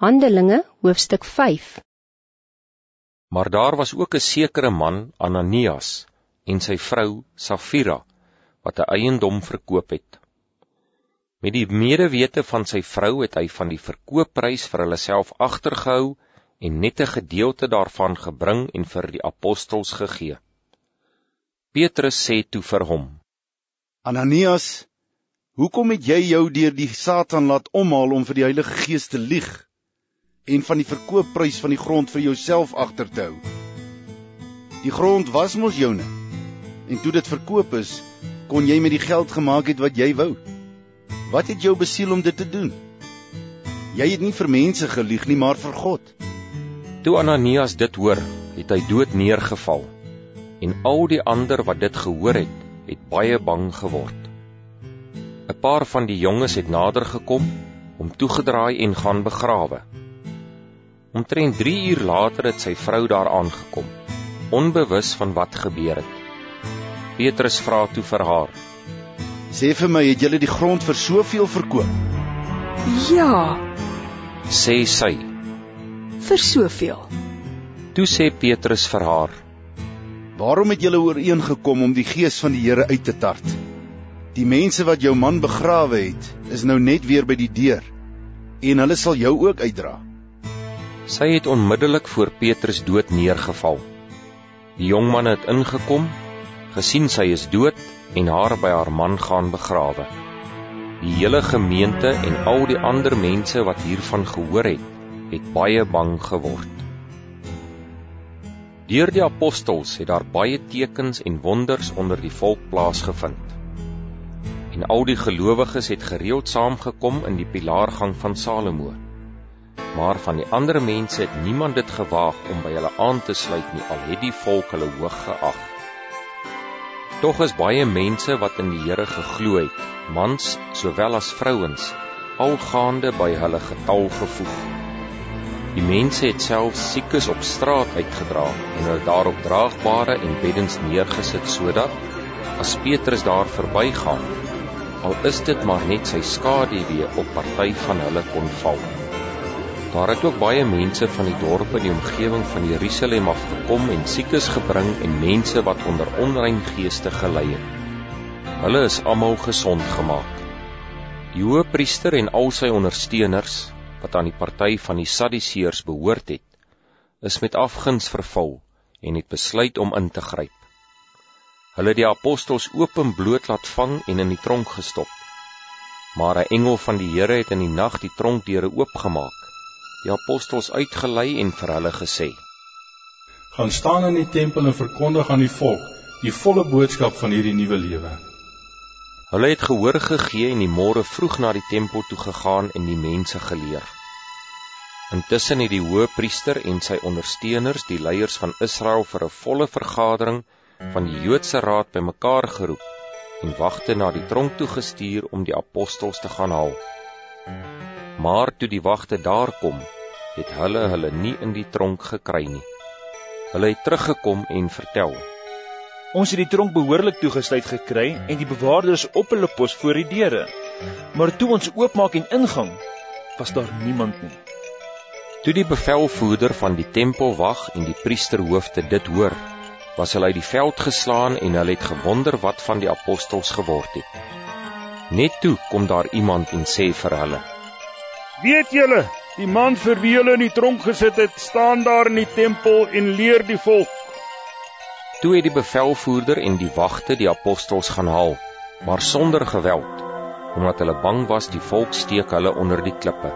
Handelinge hoofstuk 5 Maar daar was ook 'n sekere man, Ananias, en sy vrou Safira, wat 'n eiendom verkoop het. Met die medewete van sy vrou het hy van die verkoopprys vir hulle self agtergehou en net 'n gedeelte daarvan gebring en vir die apostels gegee. Petrus sê toe vir hom: Ananias, hoekom het jy jou deur die Satan laat omhaal om vir die Heilige Gees te lieg? En van die verkoopprys van die grond vir jouself agter te hou. Die grond was mos joune. En toe dit verkoop is, kon jy met die geld gemaak het wat jy wou. Wat het jou besiel om dit te doen? Jy het nie vir mense gelieg nie, maar vir God. Toe Ananias dit hoor, het hy dood neergeval. En al die ander wat dit gehoor het, het baie bang geword. 'n Paar van die jonges het nader gekom, hom toegedraai en gaan begrawe. Omtrent 3 uur later het sy vrou daar aangekom, onbewus van wat gebeur het. Petrus vra toe vir haar: "Sê vir my, het julle die grond vir soveel verkoop?" "Ja," sê sy. "Vir soveel." Toe sê Petrus vir haar: "Waarom het julle ooreengekom om die gees van die Here uit te tart? Die mense wat jou man begrawe het, is nou net weer by die deur en hulle sal jou ook uitdra." Sy het onmiddellik voor Petrus dood neergeval. Die jong man het ingekom, gesien sy is dood en haar by haar man gaan begrawe. Die hele gemeente en al die ander mense wat hiervan gehoor het, het baie bang geword. Deur die apostels het daar baie tekens en wonders onder die volk plaasgevind. En al die gelowiges het gereeld saamgekom in die pilaargang van Salomo maar van die ander mense het niemand dit gewaag om by hulle aan te sluit nie al het die volk hulle hoog geag. Tog is baie mense wat in die Here geglo het, mans sowel as vrouens, algaande by hulle getal gevoeg. Die mense het selfs siekes op straat uitgedra en hulle daarop draagbare en beddens neergesit sodat as Petrus daar verbygaan, al is dit maar net sy skaduwee op party van hulle kon val. Daar het ook baie mense van die dorpe in die omgewing van Jerusalem af gekom en siekes gebring en mense wat onder onrein geeste gelei het. Hulle is almal gesond gemaak. Die hoëpriester en al sy ondersteuners wat aan die party van die Sadduseërs behoort het, is met afguns vervul en het besluit om in te gryp. Hulle het die apostels openbloot laat vang en in die tronk gestop. Maar 'n engel van die Here het in die nag die tronkdeure oopgemaak die apostels uitgelei en vir hulle gesê: "Gaan staan in die tempel en verkondig aan die volk die volle boodskap van hierdie nuwe lewe." Hulle het gehoor gegee en die môre vroeg na die tempel toe gegaan en die mense geleer. Intussen het die hoëpriester en sy ondersteuners die leiers van Israel vir 'n volle vergadering van die Joodse raad bymekaar geroep en wagte na die tronk toe gestuur om die apostels te gaan haal. Maar toe die wagte daar kom, het hulle hulle nie in die tronk gekry nie. Hulle het teruggekom en vertel: Ons het die tronk behoorlik toegesluit gekry en die bewaarders op hulle pos voor die deure. Maar toe ons oopmaak en ingang, was daar niemand nie. Toe die bevelvoerder van die tempelwag en die priesterhoofde dit hoor, was hulle uit die veld geslaan en hulle het gewonder wat van die apostels geword het. Net toe kom daar iemand en sê vir hulle: Weet julle, die man vir wie julle in die tronk gesit het, staan daar in die tempel en leer die volk. Toe het die bevelvoerder en die wagte die apostels gaan haal, maar sonder geweld, omdat hulle bang was die volk steek hulle onder die klippe.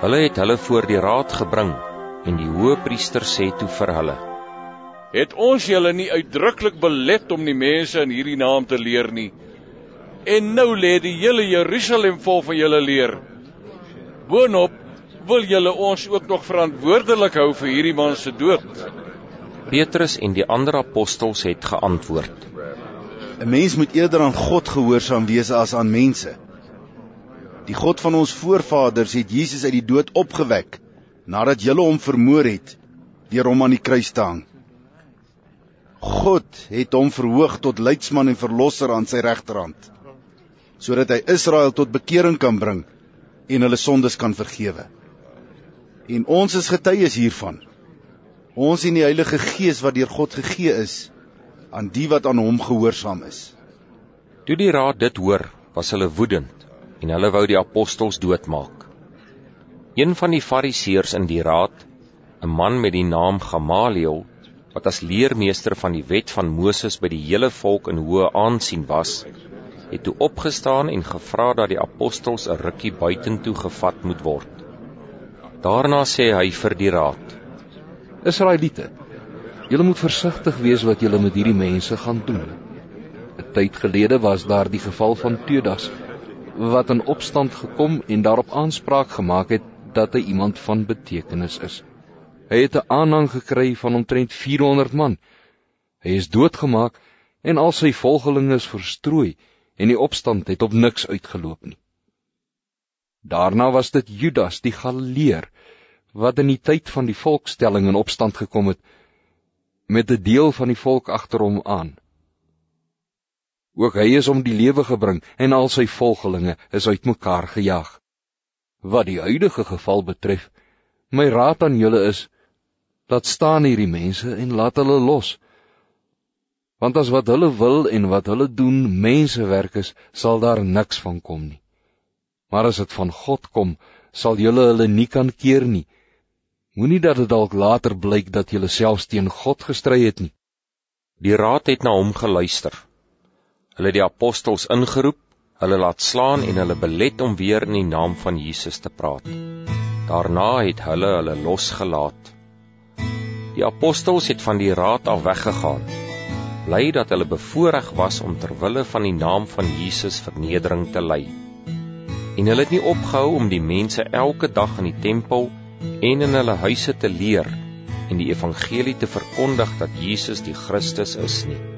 Hulle het hulle voor die raad gebring en die hoëpriester sê toe vir hulle: "Het ons julle nie uitdruklik belet om die mense in hierdie naam te leer nie? En nou lê die hele Jerusalem vol van julle leer." Boonop wil julle ons ook nog verantwoordelik hou vir hierdie man se dood. Petrus en die ander apostels het geantwoord: 'n Mens moet eerder aan God gehoorsaam wees as aan mense. Die God van ons voorvaders het Jesus uit die dood opgewek nadat julle hom vermoor het deur hom aan die kruis te hang. God het hom verhoog tot leidsman en verlosser aan sy regterhand sodat hy Israel tot bekering kan bring en hulle sondes kan vergewe. En ons is getuies hiervan. Ons en die Heilige Gees wat deur God gegee is aan die wat aan hom gehoorsaam is. Toe die raad dit hoor, was hulle woedend en hulle wou die apostels doodmaak. Een van die fariseërs in die raad, 'n man met die naam Gamaliel, wat as leermeester van die wet van Moses by die hele volk in hoë aansien was, het toe opgestaan en gevra dat die apostels 'n rukkie buitentoe gevat moet word. Daarna sê hy vir die raad: Israeliete, julle moet versigtig wees wat julle met hierdie mense gaan doen. 'n Tyd gelede was daar die geval van Teudas wat in opstand gekom en daarop aanspraak gemaak het dat hy iemand van betekenis is. Hy het 'n aanhang gekry van omtrent 400 man. Hy is doodgemaak en al sy volgelinge is verstrooi en die opstand het op niks uitgeloop nie. Daarna was dit Judas die Galileer wat in die tyd van die volkstelling in opstand gekom het met 'n deel van die volk agter hom aan. Ook hy is om die lewe gebring en al sy volgelinge is uitmekaar gejaag. Wat die huidige geval betref, my raad aan julle is: laat staan hierdie mense en laat hulle los want as wat hulle wil en wat hulle doen mensewerk is, sal daar niks van kom nie. Maar as dit van God kom, sal julle hulle nie kan keer nie. Moenie dat dit dalk later blyk dat julle selfs teen God gestry het nie. Die raad het na hom geluister. Hulle het die apostels ingeroep, hulle laat slaan en hulle belet om weer in die naam van Jesus te praat. Daarna het hulle hulle losgelaat. Die apostels het van die raad af weggegaan bly dat hulle bevoorreg was om ter wille van die naam van Jesus vernedering te ly. En hulle het nie opgehou om die mense elke dag in die tempel en in hulle huise te leer en die evangelie te verkondig dat Jesus die Christus is nie.